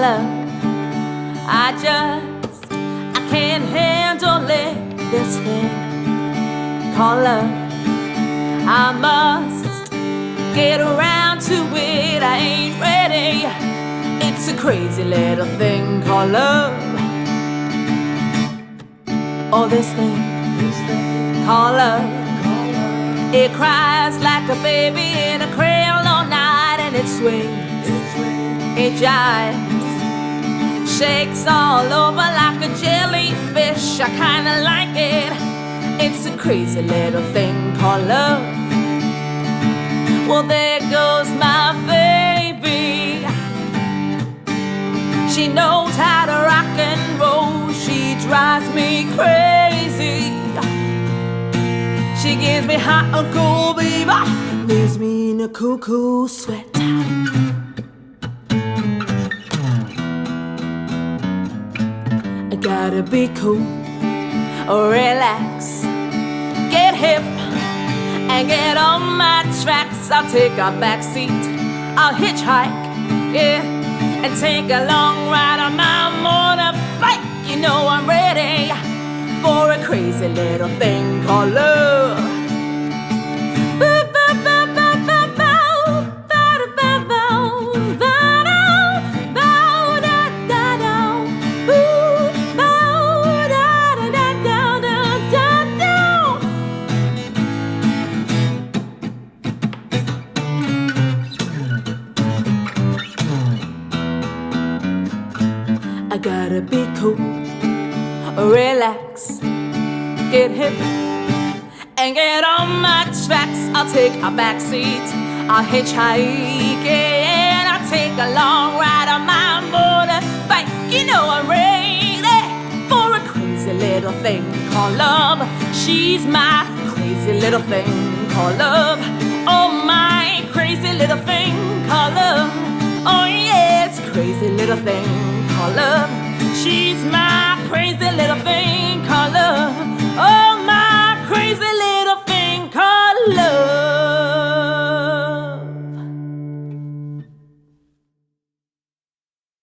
love. I just, I can't handle it. This thing called love. I must get around to it. I ain't ready. It's a crazy little thing called love. Oh, this thing called love. It cries like a baby in a cradle all night and it swings, it jives, shakes all over like a jellyfish. I kinda like it. It's a crazy little thing called love. Well, there goes my baby. She knows how to rock and roll. She drives me crazy. She gives me hot and cold, baby. Leaves me in a cuckoo sweat. Gotta be cool or relax. Get hip and get on my tracks. I'll take a back seat. I'll hitchhike, yeah, and take a long ride on my motorbike. You know I'm ready for a crazy little thing called love. I gotta be cool, relax, get hip, and get on my tracks. I'll take a back seat, I'll hitchhike, and I'll take a long ride on my motorbike. You know I'm ready for a crazy little thing called love. She's my crazy little thing called love. Oh, my crazy little thing called love. Oh, yeah, it's crazy little thing